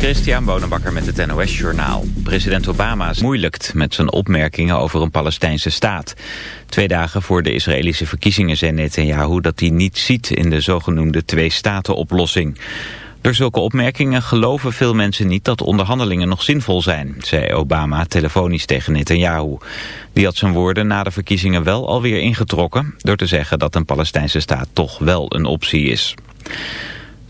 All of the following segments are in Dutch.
Christian Bonenbakker met het NOS Journaal. President Obama moeilijkt met zijn opmerkingen over een Palestijnse staat. Twee dagen voor de Israëlische verkiezingen zei Netanyahu dat hij niet ziet in de zogenoemde twee-staten-oplossing. Door zulke opmerkingen geloven veel mensen niet dat onderhandelingen nog zinvol zijn, zei Obama telefonisch tegen Netanyahu. Die had zijn woorden na de verkiezingen wel alweer ingetrokken door te zeggen dat een Palestijnse staat toch wel een optie is.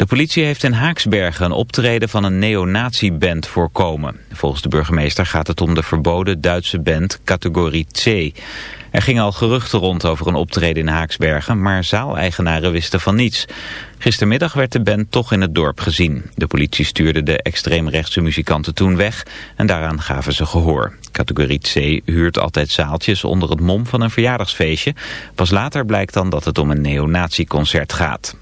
De politie heeft in Haaksbergen een optreden van een neonazi-band voorkomen. Volgens de burgemeester gaat het om de verboden Duitse band categorie C. Er gingen al geruchten rond over een optreden in Haaksbergen, maar zaaleigenaren wisten van niets. Gistermiddag werd de band toch in het dorp gezien. De politie stuurde de extreemrechtse muzikanten toen weg en daaraan gaven ze gehoor. Categorie C huurt altijd zaaltjes onder het mom van een verjaardagsfeestje. Pas later blijkt dan dat het om een neonazi-concert gaat.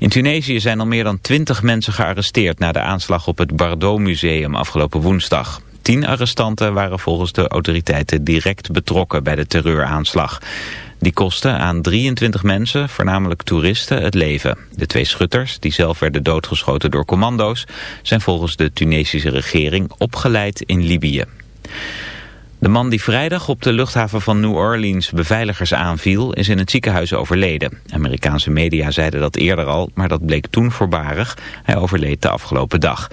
In Tunesië zijn al meer dan twintig mensen gearresteerd na de aanslag op het Bardo-museum afgelopen woensdag. Tien arrestanten waren volgens de autoriteiten direct betrokken bij de terreuraanslag. Die kostte aan 23 mensen, voornamelijk toeristen, het leven. De twee schutters, die zelf werden doodgeschoten door commando's, zijn volgens de Tunesische regering opgeleid in Libië. De man die vrijdag op de luchthaven van New Orleans beveiligers aanviel is in het ziekenhuis overleden. Amerikaanse media zeiden dat eerder al, maar dat bleek toen voorbarig. Hij overleed de afgelopen dag.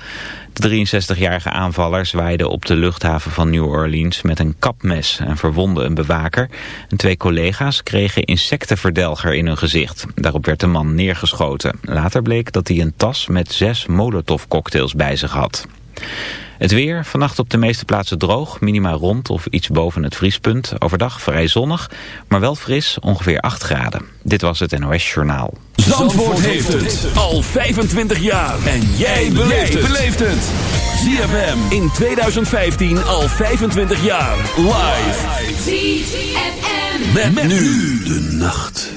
De 63-jarige aanvaller zwaaide op de luchthaven van New Orleans met een kapmes en verwonde een bewaker. En twee collega's kregen insectenverdelger in hun gezicht. Daarop werd de man neergeschoten. Later bleek dat hij een tas met zes molotovcocktails bij zich had. Het weer, vannacht op de meeste plaatsen droog, minima rond of iets boven het vriespunt. Overdag vrij zonnig, maar wel fris, ongeveer 8 graden. Dit was het NOS Journaal. Zandvoort, heeft het al 25 jaar. En jij beleeft het. ZFM in 2015 al 25 jaar. Live. ZFM. met nu de nacht.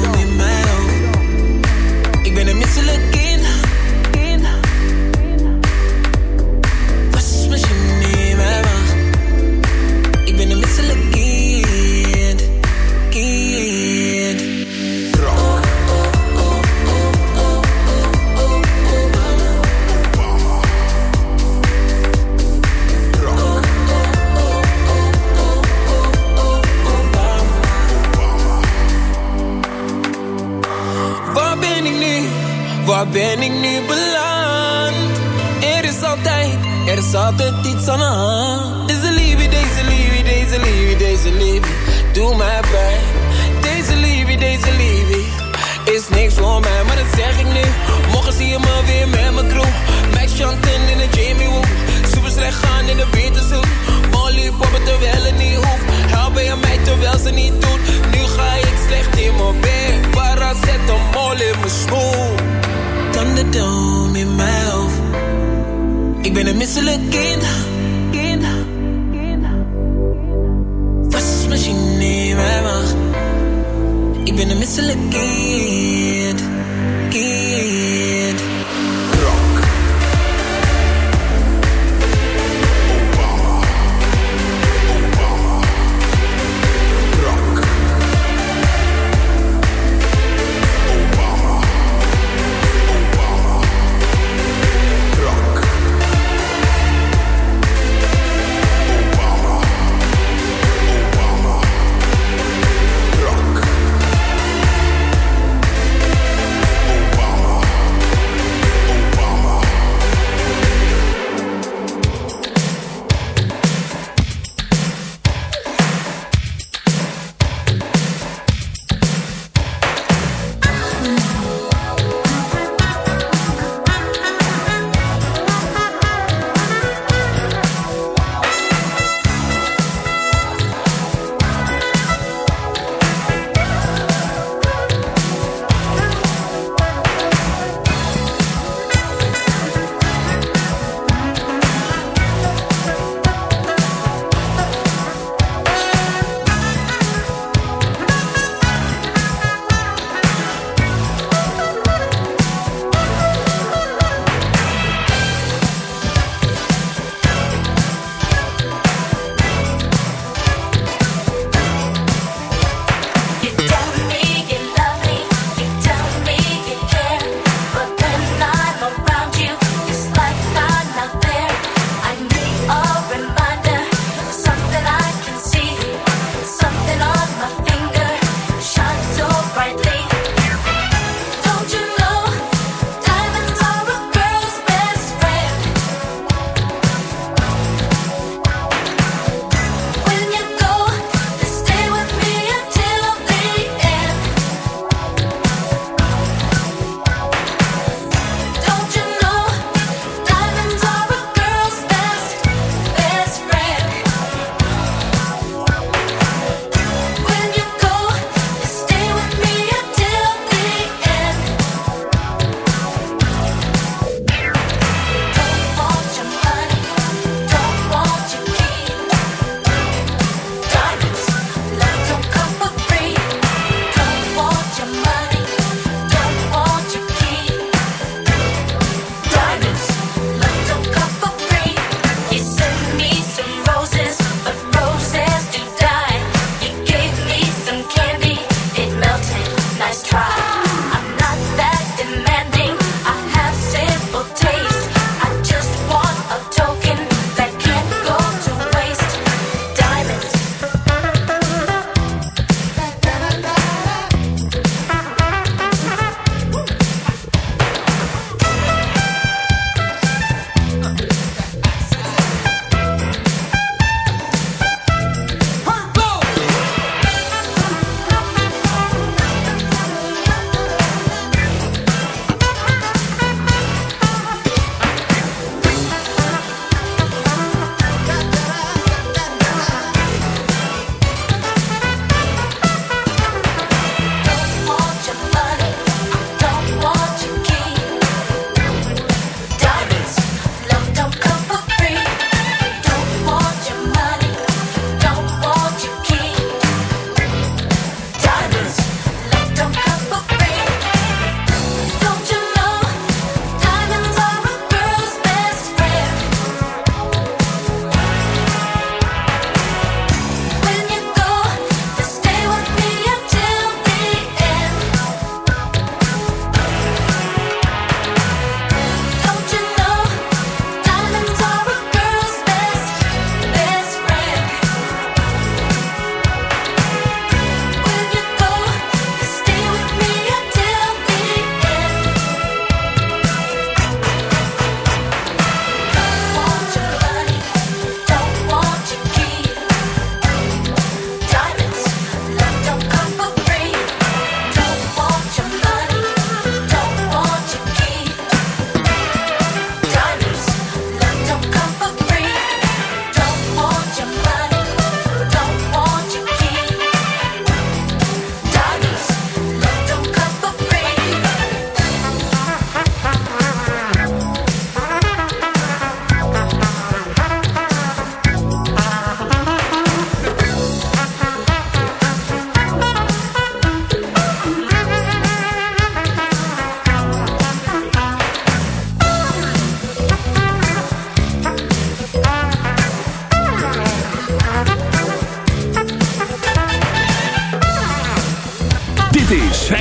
hoofd. Ik ben altijd iets aan de hand. Deze liefie, deze liefie, deze liefie, deze liefie, doe mij pijn. Deze liefie, deze liefie, is niks voor mij, maar dat zeg ik nu. Morgen zie je me weer met mijn crew. Max Chanten in de Jamie Woo. Super slecht gaan in de Beatles Molly poppen terwijl het niet hoeft. Helpen je mij terwijl ze niet doet. Nu ga ik slecht in mijn bed. Waar zet een mol in mijn schoen. dom in mijn hoofd ik ben een misselijk kind. kind. Was misschien niet mag. Ik ben een misselijk kind. kind.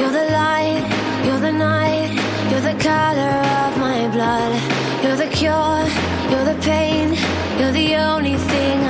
You're the light, you're the night, you're the color of my blood. You're the cure, you're the pain, you're the only thing I